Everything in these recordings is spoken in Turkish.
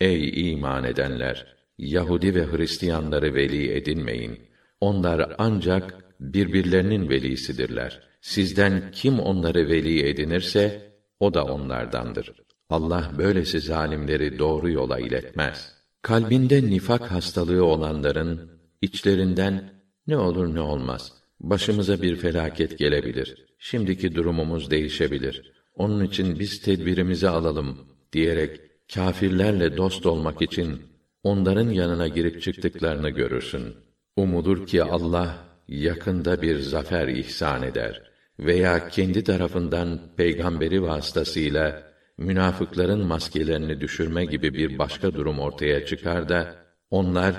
Ey iman edenler! Yahudi ve Hristiyanları veli edinmeyin. Onlar ancak birbirlerinin velisidirler. Sizden kim onları veli edinirse o da onlardandır. Allah böylesi zalimleri doğru yola iletmez. Kalbinde nifak hastalığı olanların içlerinden ne olur ne olmaz. Başımıza bir felaket gelebilir. Şimdiki durumumuz değişebilir. Onun için biz tedbirimizi alalım diyerek kâfirlerle dost olmak için onların yanına girip çıktıklarını görürsün. Umudur ki Allah yakında bir zafer ihsan eder veya kendi tarafından peygamberi vasıtasıyla münafıkların maskelerini düşürme gibi bir başka durum ortaya çıkar da onlar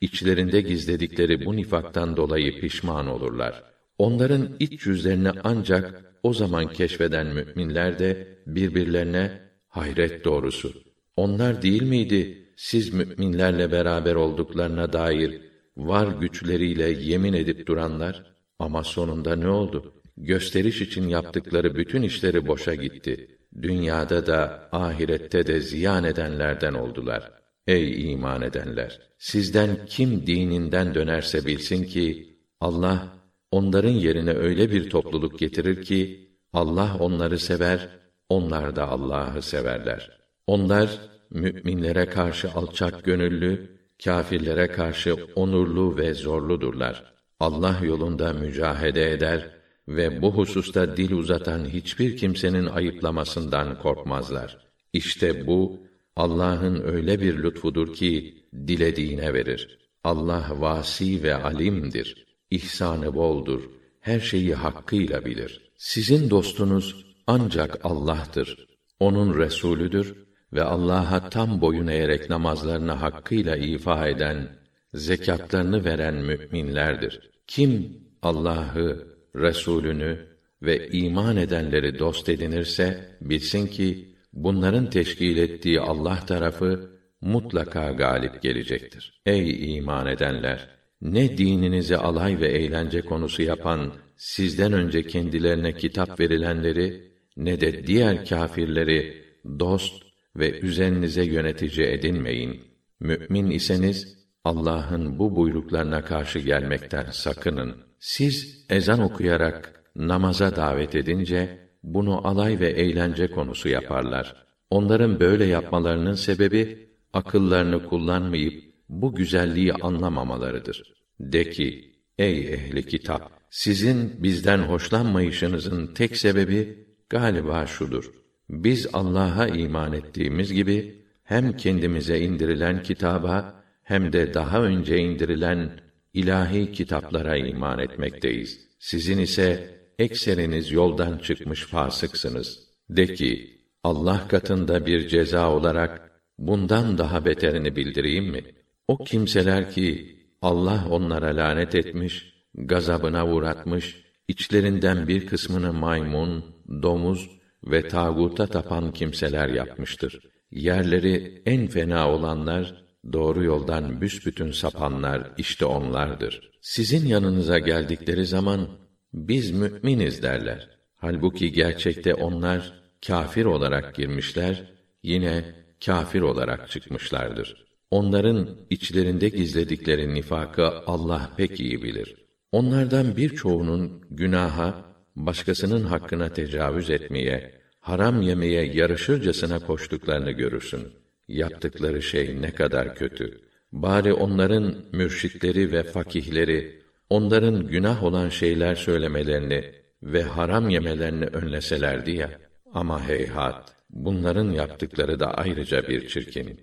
içlerinde gizledikleri bu nifaktan dolayı pişman olurlar. Onların iç yüzlerini ancak o zaman keşfeden müminler de birbirlerine hayret doğrusu. Onlar değil miydi siz müminlerle beraber olduklarına dair var güçleriyle yemin edip duranlar? Ama sonunda ne oldu? Gösteriş için yaptıkları bütün işleri boşa gitti. Dünyada da ahirette de ziyan edenlerden oldular. Ey iman edenler! Sizden kim dininden dönerse bilsin ki Allah onların yerine öyle bir topluluk getirir ki Allah onları sever, onlar da Allah'ı severler. Onlar müminlere karşı alçak gönüllü, kâfirlere karşı onurlu ve zorludurlar. Allah yolunda mücahede eder ve bu hususta dil uzatan hiçbir kimsenin ayıplamasından korkmazlar. İşte bu Allah'ın öyle bir lütfudur ki dilediğine verir. Allah vasi ve alimdir. İhsanı boldur. Her şeyi hakkıyla bilir. Sizin dostunuz ancak Allah'tır. Onun resulüdür ve Allah'a tam boyun eğerek namazlarını hakkıyla ifa eden, zekatlarını veren müminlerdir. Kim Allah'ı, Resulünü ve iman edenleri dost edinirse bilsin ki bunların teşkil ettiği Allah tarafı mutlaka galip gelecektir. Ey iman edenler, ne dininizi alay ve eğlence konusu yapan sizden önce kendilerine kitap verilenleri ne de diğer kâfirleri dost ve üzerinize yönetici edinmeyin. Mü'min iseniz Allah'ın bu buyruklarına karşı gelmekten sakının. Siz ezan okuyarak namaza davet edince bunu alay ve eğlence konusu yaparlar. Onların böyle yapmalarının sebebi akıllarını kullanmayıp bu güzelliği anlamamalarıdır. De ki: Ey ehli kitap, sizin bizden hoşlanmayışınızın tek sebebi galiba şudur. Biz Allah'a iman ettiğimiz gibi hem kendimize indirilen kitaba hem de daha önce indirilen ilahi kitaplara iman etmekteyiz. Sizin ise ekseriniz yoldan çıkmış fasıksınız. De ki, Allah katında bir ceza olarak bundan daha beterini bildireyim mi? O kimseler ki Allah onlara lanet etmiş, gazabına uğratmış, içlerinden bir kısmını maymun, domuz ve tağuta tapan kimseler yapmıştır. Yerleri en fena olanlar, doğru yoldan büsbütün sapanlar işte onlardır. Sizin yanınıza geldikleri zaman biz müminiz derler. Halbuki gerçekte onlar kâfir olarak girmişler, yine kâfir olarak çıkmışlardır. Onların içlerinde gizledikleri nifakı Allah pek iyi bilir. Onlardan birçoğunun günaha, başkasının hakkına tecavüz etmeye, haram yemeye yarışırcasına koştuklarını görürsün. Yaptıkları şey ne kadar kötü. Bari onların mürşitleri ve fakihleri onların günah olan şeyler söylemelerini ve haram yemelerini önleselerdi ya. Ama heyhat, bunların yaptıkları da ayrıca bir çirkin.